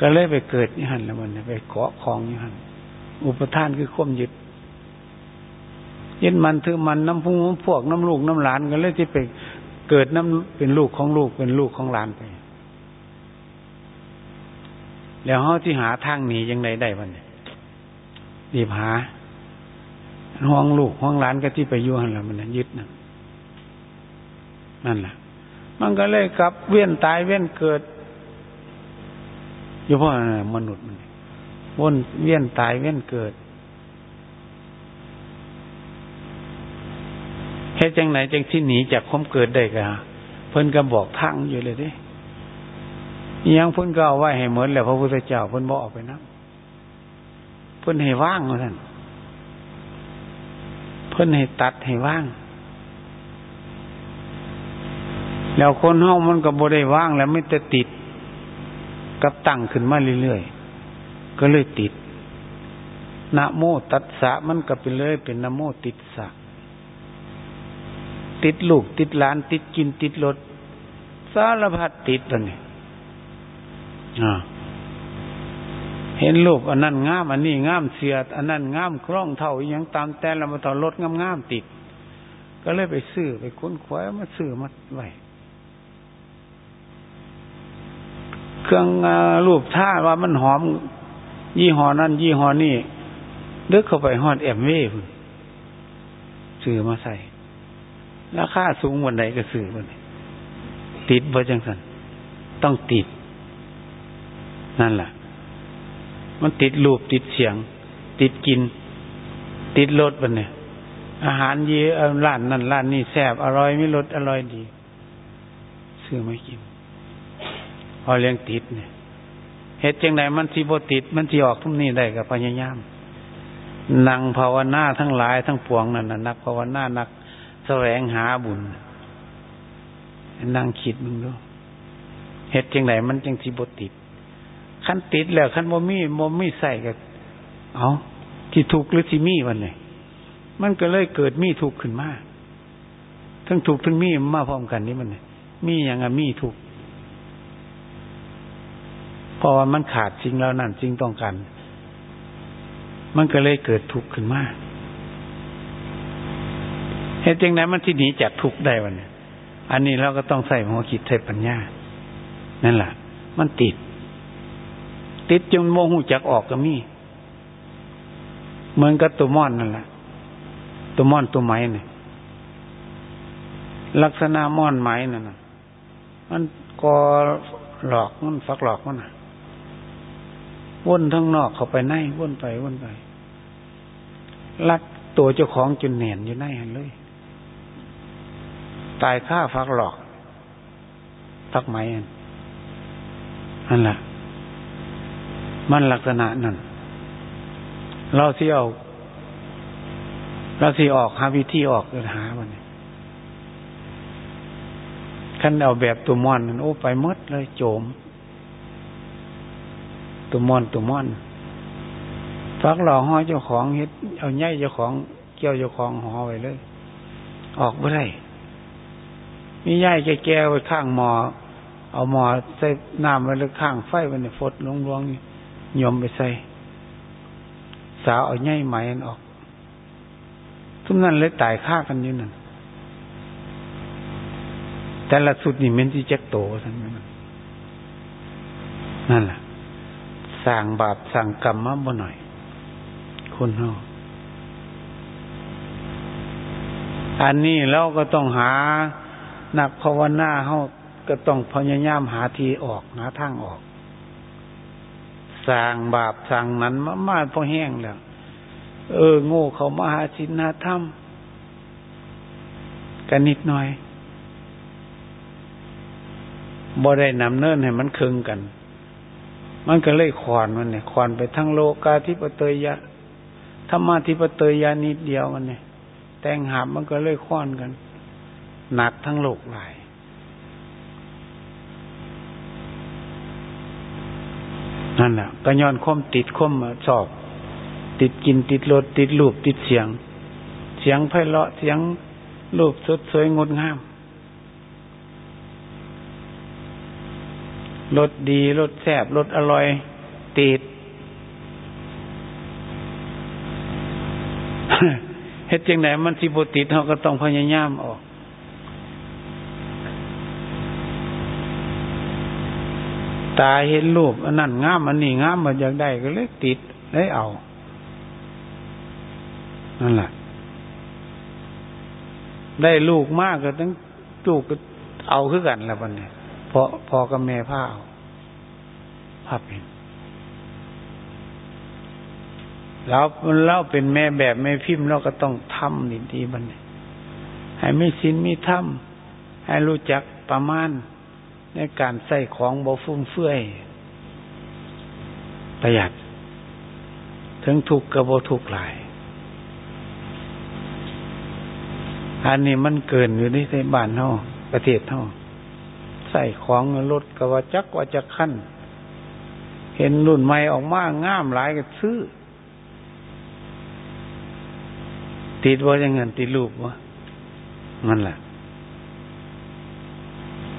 ก็เลยไปเกิดอยู่หันแล้วมันไปเกาะคลองอยู่หันอุปทานคือข่มยึดยึดมันถือมันน้ำพุงพวกน้ำลูกน้ำหลานกันเลยที่ไปเกิดน้ำเป็นลูกของลูกเป็นลูกของหลานไป แล้วเขาที่หาทางหนียังไงได้บ้างรีบหาห้องลูกห้องหลานก็ที่ไปยุ่งแล้วมันยึดนั่นนั่นแหละมันก็เลยกลับเวียนตายเวียนเกิด อยู่เพาะมนุษย์มันวนเวียนตายเวียนเกิดเฮ็ดจังไหนจังที่หนีจากความเกิดได้กะเพิ่นก็บอกทางอยู่เลยดิยังเพิ่นก็เอาไว้ให้เหมือนแล้วพระพุทธเจ้าเพิ่นบอกออกไปนะเพิ่นให้ว่างว่าท่านเพิ่นให้ตัดให้ว่าง แล้วคนเฮามันก็บ่ได้ว่างแล้วไม่จะติด กับตั้งขึ้นมาเรื่อยๆ ก็เลยติดนะโมตัสสะมันก็เป็นเลยเป็นนะโมติดสะ ติดลูกติดหลาน ติดกินติดรถสารพัดติดตัวนี้เห็นรูปอันนั้นงาม อันนี้งามเสียด อันนั้นงามคล่องเท่าอย่างตามแต่ละมาต่อรถงามงามติด ก็เลยไปซื้อไปค้นคว้ามาซื้อมาไว้ เครื่องรูปท่าว่ามันหอม ยี่ห้อนั้นยี่ห้อนี้ลึกเข้าไปหอดแอมเว่ซื้อมาใส่ ราคาสูงวันไหนก็ซื้อวันติดบ่จังสันต้องติด นั่นแหละมันติดรูปติดเสียง ติดกิน ติดรสมันเนี่ยอาหารเยอะร้านนั่นร้านนี่แซ่บอร่อยไม่รสอร่อยดีซื้อม่กิน พอเลี้ยงติดเนี่ยเหตุจังไหนมันสีโบติด มันสีออกทุกนี้ได้กับพยายามนั่งภาวนาทั้งหลายทั้งปวงนั่นนะนักภาวนานักแสวงหาบุญนั่งคิดมึงดูเหตุจังไหนมันจังสีโบติดขั้นติดแล้วขั้นโมมี่โมมี่ใส่กับเอาที่ถูกหรือที่มีวันไหนมันก็เลยเกิดมีถูกขึ้นมาทั้งถูกทั้งมีมาพร้อมกันนี่มัน มีอย่างมีถูก เพราะว่ามันขาดจริงแล้วนั่นจริงต้องกันมันก็เลยเกิดทุกข์ขึ้นมาเหตุจริงไหนมันที่หนีจากทุกข์ได้วันนี้อันนี้เราก็ต้องใส่หัวคิดใส่ปัญญา นั่นแหละมันติด ติดจนโมหูจักออกก็มีเหมือนกับตัวม่อนนั่นแหละตัวม่อนตัวไม้เนี่ยลักษณะม่อนไม้นั่นนะมันก็หลอกมันฟักหลอกมันนะ วนทั้งนอกเข้าไปในวนไปวนไปรัดตัวเจ้าของจนเหนียนอยู่ในหันเลย ตายฆ่าฟักหลอกฟักไหมนั่นแหละมันลักษณะนั่นเราที่เอาเราที่ออกหาวิธีออกหาวันนี้ขั้นเอาแบบตัวมอนโอ้ไปมดเลยโจม ตัวมอนตัวมอนฟักหล่อห้อยเจ้าของเฮ็ดเอาใหญ่เจ้าของเกี่ยวเจ้าของห่อไว้เลย ออกไม่ได้มีใหญ่แก่ๆไว้ข้างหมอ เอาหมอใส่น้ำไว้เลยข้างไฟไว้ในฟดลงลวงยมไปใส่สาวเอาใหญ่ไหมออกทุกนั้นเลยตายฆ่ากันอยู่นั่นแต่ละสุดนี่เมันที่จ็คโตทั้งนั้นนั่นแหละ สั่งบาปสั่งกรรมมาบ่หน่อย คนเฮาอันนี้เราก็ต้องหานักภาวนาเฮาก็ต้องพยายามหาทีออกหาทางออกสร้างบาปสร้างนั้นมามาพอแห้งแล้ว เออ โง่เขามาหาศีลหาธรรมกันนิดหน่อยบ่ได้นำเนินให้มันคึงกัน มันก็เลยขวานมันเนี่ยขวานไปทั้งโลกาธิปเตยยะธรรมาธิปเตยยะนิดเดียวมันเนี่ย แต่งหาบมันก็เลยขวานกัน หนักทั้งโลกหลายนั่นแหละก็ย้อนคมติดคมชอบ ติดกินติดรสติดรูปติดเสียง เสียงไพเราะเสียงรูปสดสวยงดงาม รสดีรสแซ่บรสอร่อย ติดเฮ็ดจังไหนมันสิบติดเขาก็ต้องพยายามออกตาเห็นรูปอันนั้นงามอันนี้งามมันอยากได้ก็เลยติดเลยเอา นั่นแหละได้ลูกมากก็ต้องลูกก็เอาคือกันแล้ววันนี้ พอพอกับแม่ผ้าเอาภาพเห็นแล้วเล่าเป็นแม่แบบแม่พิมพ์เราก็ต้องทำดีดีบันให้ไม่สินมีทำให้รู้จักประมาณ ในการใส่ของบ่ฟุ่มเฟือยประหยัด ถึงถูกกระโบถูกหลาย อันนี้มันเกินอยู่ในบ้านเท่าประเทศเท่า ใส่ของรถกว่าจักว่าจะขั้น เห็นรุ่นใหม่ออกมาง่ามหลายก็ซื้อ ติดว่าอย่างเงินติดรูปวะมันแหละ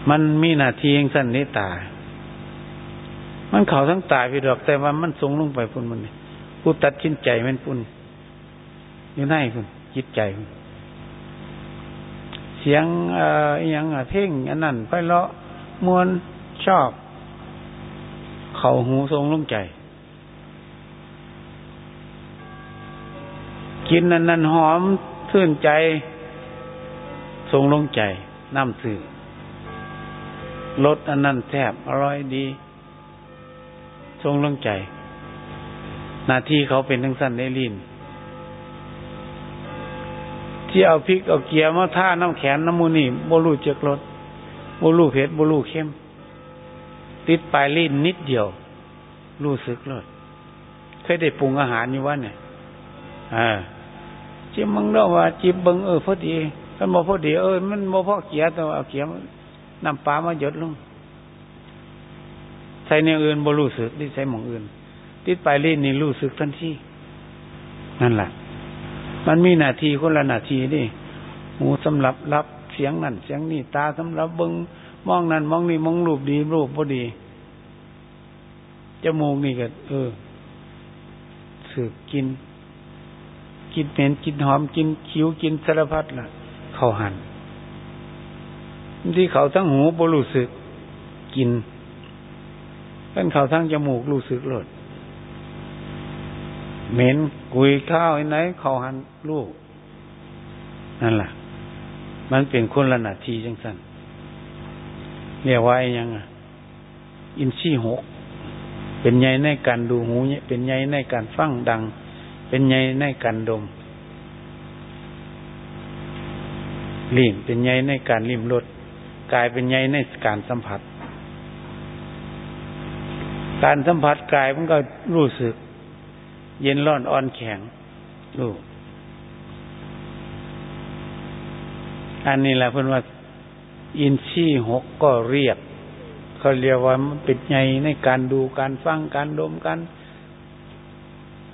มันมีหน้าที่ยังสั้นนิตามันเขาทั้งตายไปดอกแต่ว่ามันสูงลงไปพุ่นมันผู้ตัดชิ้นใจมันพุ่นอยู่ในพุ่นจิตใจพุ่น เสียงเอ่ออย่างเพ่งอันนั้นไปเลาะมวนชอบ เข่าหูทรงลงใจ กินนั้นนั้นหอมชื่นใจทรงลงใจน้ำสื่อรสอันนั้นแทบอร่อยดี ทรงลงใจ หน้าที่เขาเป็นทั้งสั้นได้ลิน ที่เอาพริกเอาเกียร์มาท่าน้ำแขนน้ำมูนี่บรูเจกรสบรูเผ็ดบรูเข้ม ติดปลายลิ้นนิดเดียว รู้สึกรสเคยได้ปรุงอาหารอยู่ว่าเนี่ยอ่าจิมังเล่าว่า จิบบังเออพอดีมันบ่พอดีเออมันบ่พอเกียร์แต่เอาเกียร์น้ำปลามาหยดลงใส่เนื้ออื่นบ่รู้สึกที่ใส่หมองอื่น ติดปลายลิ้นนี่รู้สึกทันทีนั่นแหละ มันมีหน้าที่คนละหน้าที่นี่หูสำหรับรับเสียงนั่นเสียงนี่ตาสำหรับเบิงมองนั่นมองนี่มองรูปดีรูปพอดีจมูกนี่ก็เออสืบกิน กินเหม็นกินหอมกินคิ้วกินสารพัดล่ะ เขาหันที่เขาทั้งหูบรู้สึกกินเป็นเขาทั้งจมูกรู้สึกหลด เหม็นกุยข้าวไหนเขาหันลูก นั่นแหละมันเป็นคนละนาทีจังสันเรียกว่ายังอินชี่หก เป็นใหญ่ในการดูหูเป็นใหญ่ในการฟังดัง เป็นใหญ่ในการดมลิ้นเป็นใหญ่ในการลิ้มรสกายเป็นใหญ่ในการสัมผัส การสัมผัสกายมันก็รู้สึก เย็นร้อนอ่อนแข็งรู้อันนี้แหละเพื่อนว่าอินทรีย์หกก็เรียกเขาเรียกว่ามันเป็นใหญ่ในการดูการฟังการดมกัน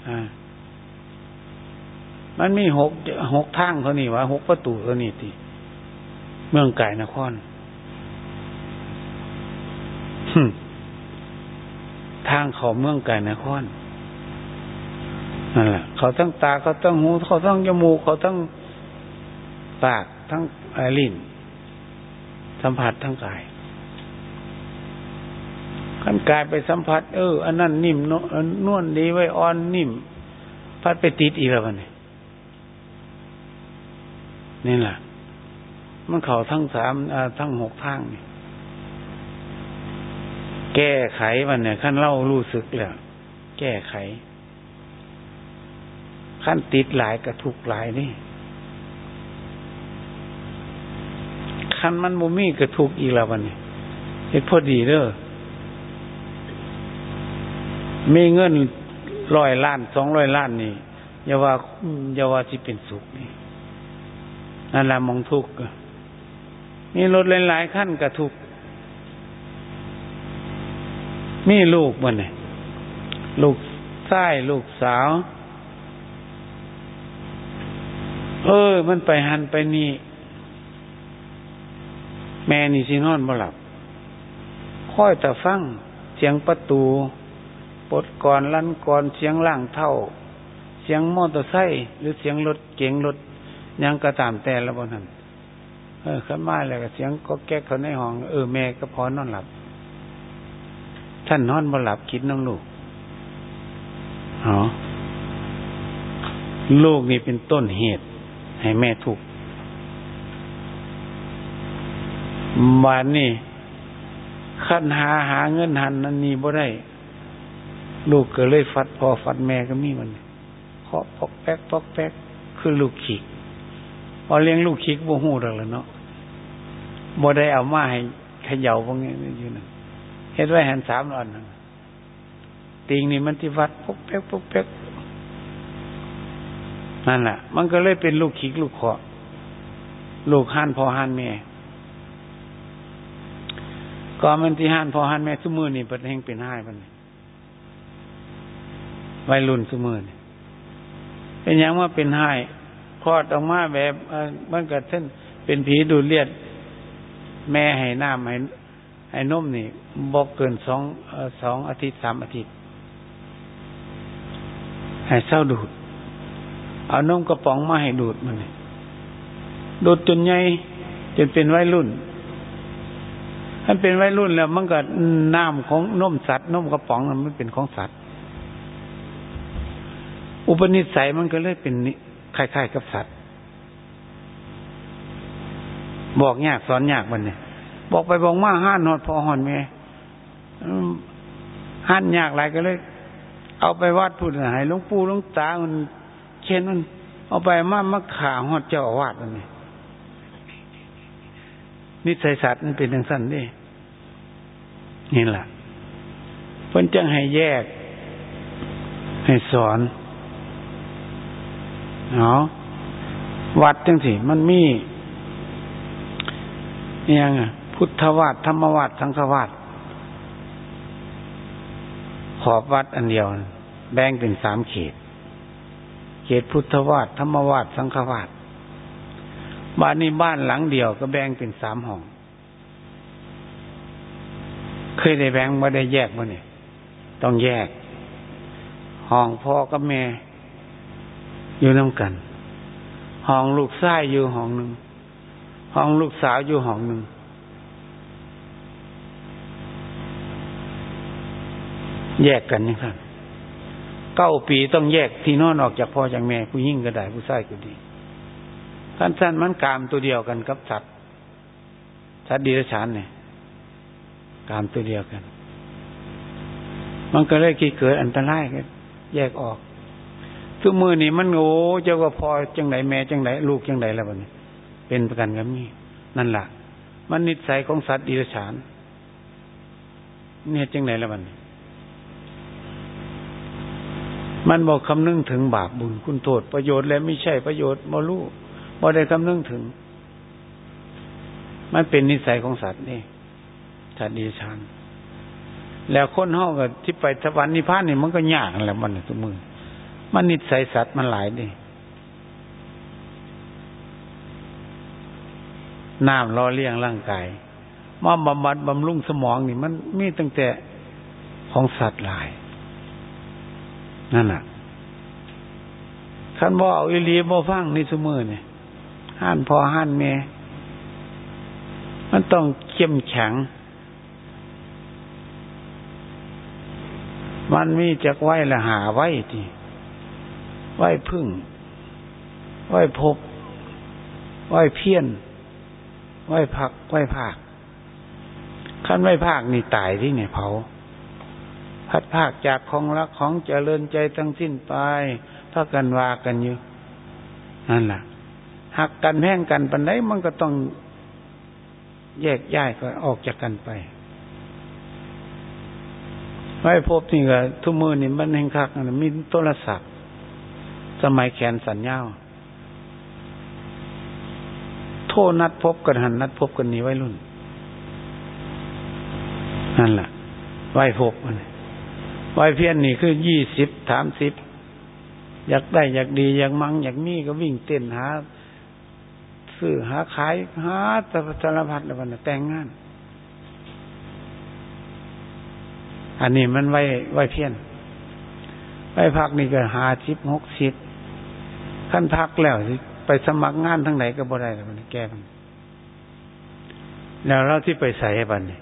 อ่ามันมีหกหกทางเขานี่วะหกประตูเขานี่ทีเมืองไก่นครทางเขาเมืองไก่นคร นั่นแหละเขาทั้งตาเขาทั้งหู เขาทั้งจมูกเขาทั้งปากทั้งลิ้นสัมผัสทั้งกายขันกายไปสัมผัส เอออันนั้นนิ่มนวลดีไว้อ่อนนิ่ม พัดไปติดอีกแล้วนี่นี่แหละมันเข่าทั้งสามทั้งหกทางนี่แก้ไขมันเนี่ยขั้นเล่ารู้สึกแล้ว แก้ไข ขั้นติดหลายกระทุกหลายนี่ขั้นมันมุมีกระทุกอีกแล้ววันนี้เห็นพอดีเด้อมีเงินร้อยล้านสองร้อยล้านนี่อย่าว่าอย่าว่าที่เป็นสุขนี่นั่นละมองทุกข์มีรถหลายๆขั้นกระทุกมีลูกมันเนี่ยลูกชายลูกสาว เออ มันไปหันไปนี่ แม่นี่สินอนบ่หลับค่อยแต่ฟัง เสียงประตูปดก่อนลั่นก่อนเสียงล่างเท่า เสียงมอเตอร์ไซค์หรือเสียงรถเก๋งรถยังกระตามแต่แล้วบนนั้นเออขึ้นมาแล้วก็เสียงก็แก๊กเขาในห้อง เออแม่ก็พอนอนหลับ ท่านนอนบ่หลับคิดน้องลูกอ๋อลูกนี่เป็นต้นเหตุ ให้แม่ทุกข์วันนี้ขั้นหาหาเงินหันนั่นนี่บ่ได้ ลูกก็เลยฟัดพอฟัดแม่ก็มีมันเคาะปอกแป๊กปอกแป๊กคือลูกขีกพอเลี้ยงลูกขีกบ่หูดอกแล้วเนาะบ่ได้เอามาให้เขย่าพวกนี้อยู่นั่นเฮ็ดไว้หันสามอ่อนติงนี่มันที่วัดปกแป๊กปกแป๊ก นั่นแหละมันก็เลยเป็นลูกขีกลูกขอลูกหันพอหันแม่ก็มันที่หันพอหันแม่สมือนี่เปิดแห่งเป็นห้มันวัยรุ่นสมือนี่เป็นยังว่าเป็นห้คลอดออกมาแบบมันก็เช่นเป็นผีดูดเลือด แม่ให้น้ำให้ให้นมนี่บอกเกินสองสองอาทิตย์สามอาทิตย์ให้เศร้าดูด เอานมกระป๋องมาให้ดูดมันดูดจนใหญ่จนเป็นวัยรุ่นมันเป็นวัยรุ่นแล้ว มันก็น้ำของนมสัตว์นมกระป๋องมันเป็นของสัตว์ อุปนิสัยมันก็เลยเป็นคล้ายๆกับสัตว์ บอกยากสอนยากมันเนี่ยบอกไปบอกมาห้านหอดพอหอนเมห้านยากหลายก็เลย เอาไปวัดพูดหายหลวงปู่หลวงตามัน เช่นมันเอาไปมามาขาหอดเจ้าอาวาสมันนี่นิสัยสัตว์มันเป็นอย่างสั้นดินี่แหละเพิ่นจังให้แยก ให้สอนเนาะวัดจังสิมันมีเนี่ยงพุทธวาดธรรมวาดสังฆวาดขอบวัดอันเดียว แบ่งเป็นสามเขต เขตพุทธวาดธรรมวาดสังฆวาดบ้านนี้บ้านหลังเดียวก็แบ่งเป็นสามห้อง เคยได้แบ่งมาได้แยกมาเนี่ยต้องแยก ห้องพ่อกับแม่ อยู่น้ำกัน ห้องลูกชายอยู่ห้องหนึ่งห้องลูกสาวอยู่ห้องหนึ่งแยกกันนี่ครับ เก้าปีต้องแยกที่นอนออกจากพ่อจากแม่ผู้ยิ่งก็ได้ผู้ชายก็ดีท่านสั้นมันกามตัวเดียวกันกับสัตว์สัตว์ดีรฉานเนี่ยกามตัวเดียวกัน มันก็เลยเกิดอันตรายกันแยกออกทุกมือนี่มันโอ้เจ้าก็พอจังไหนแม่จังไหนลูกจังไหนแล้วบัดนี้ เป็นประกันกับมีนั่นแหละมันนิสัยของสัตว์ดิรัจฉานเนี่ยจังไหนและมัน มันบอกคำนึงถึงบาปบุญคุณโทษประโยชน์และไม่ใช่ประโยชน์บ่รู้บ่ได้คำนึงถึง มันเป็นนิสัยของสัตว์นี่สัตว์ดิรันแล้วคนห้องกับที่ไปสวรรค์นิพพานนี่มันก็ยากแหละมันทุกมือ มันนิสัยสัตว์มันหลายนี่น้ำรอเลี้ยงร่างกายมาบำบัดบำรุงสมองนี่มันมีตั้งแต่ของสัตว์หลาย นั่นน่ะคันบ่เอาอิลีบ่ฟังนี่สมือเนี่ยห้านพอห้านเมมันต้องเข้มแข็ง มันมีจักไว้ละหาไว้ทีไว้พึ่ง ไว้พบ ไว้เพี้ยนไหว้พักไหว้ภาคขั้นไหว้ภาคนี่ตายที่เนี่ยเผา พัดภาคจากของรักของเจริญใจทั้งสิ้นไปถ้ากันวากันอยู่นั่นแหละหักกันแพ่งกันปันไดมันก็ต้องแยกย้ายก็ออกจากกันไปไว้พบนี่ก็ทุกมือนี่มันแห่งคักมีโทรศัพท์สมัยแขนสัญญาโทนัดพบกันหันนัดพบกันนี้ไว้รุ่น นั่นแหละไหวพบมัน ไหวเพี้ยนนี่คือยี่สิบสามสิบอยากได้อยากดีอยากมังอยากมีก็วิ่งเต้นหาซื้อหาขายหาสารพัดแล้วมันแต่งงาน อันนี้มันไหวไหวเพี้ยนไหวพักนี่ก็หาชิบหกสิบขั้นพักแล้วไปสมัครงานทั้งไหนก็บ่ได้แล้วมันแก้มันแล้วเราที่ไปใส่ให้บันนี่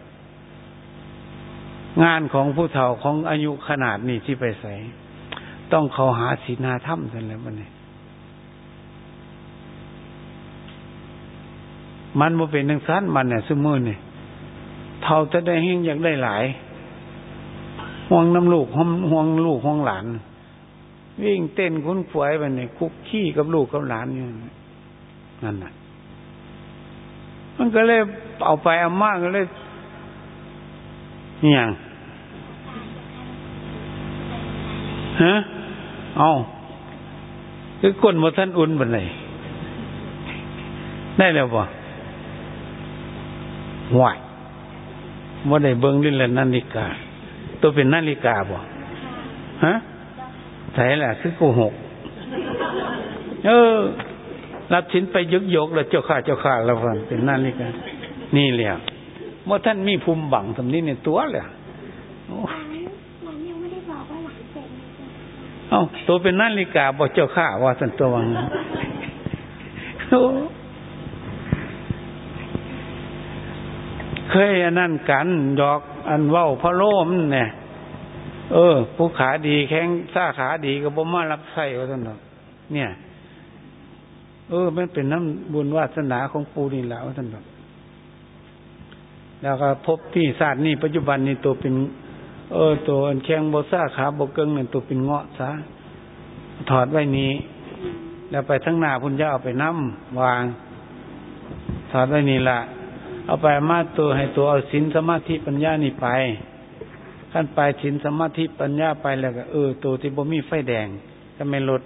งานของผู้เฒ่าของอายุขนาดนี้ที่ไปใส่ต้องเขาหาศีนาถ้ำกันแล้วมันนี่มันบ่เป็นทังสั้นมันเนี่ยสมือเนี่ยเท่าจะได้เฮงอยากได้หลาย ห่วงน้ำลูกห่วงลูกห่วงหลาน วิ่งเต้นคุ้นขวยไปเนี่ยคุกขี้กับลูกกับหลานอยู่นั่นน่ะ มันก็เลยเอาไปเอามากก็เลย นี่ยฮะเอาคือก้นมาท่านอุ่นบันไหนได้แล้วบ่หวยว่าได้เบิ้งลินละนาฬิกา ตัวเป็นนาฬิกาบ่ฮะใช่แหละคือโกหก เออ รับชิ้นไปยกยกแล้วเจ้าข้าเจ้าข้าแล้วฟันเป็นนั่นนี่กันนี่แหละ เมื่อท่านมีภูมิบังสำนี้ในตัวเลยหลานยังไม่ได้บอกว่าหลานเป็นเอ้าตัวเป็นนาฬิกาบอกเจ้าข้าว่าสันตัววังเคยอันนั่นกันดอกอันเว้าพระโลมเนี่ย เออ ผู้ขาดีแข้งซ่าขาดีก็บ่มารับใส่ว่าท่านหรอกเนี่ย เออมันเป็นน้ำบุญวาสนาของปูนี่แหละว่าท่านหรอก แล้วก็พบที่ศาสตร์นี่ปัจจุบันนี่ตัวเป็น เออ ตัวอันแข้งบซ่าขาโบเกิงเนี่ยตัวเป็นเงาะซะถอดไว้นี้ แล้วไปทั้งหน้าพุ่นย่าเอาไปน้ำวาง ถอดไว้นี่ละเอาไปมาตัวให้ตัวเอาสินสมาธิปัญญานี่ไปขั้นไปฉินสมาธิปัญญาไปแล้วก็เออตัวที่บ่มีไฟแดงก็ไม่ลด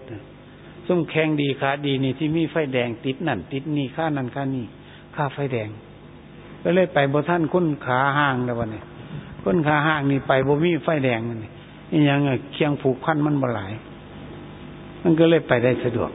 ซุ่มแข็งดีขาดีนี่ที่มีไฟแดงติดนั่นติดนี่ค่านั่นค่านี่ค่าไฟแดง ก็เลยไปบ่ท่านคุ้นขาห้างแล้ววันนี้คุ้นขาห้างนี่ไปบ่มีไฟแดงนี่นี่ยังเคียงผูกพันมันบ่หลาย มันก็เลยไปได้สะดวก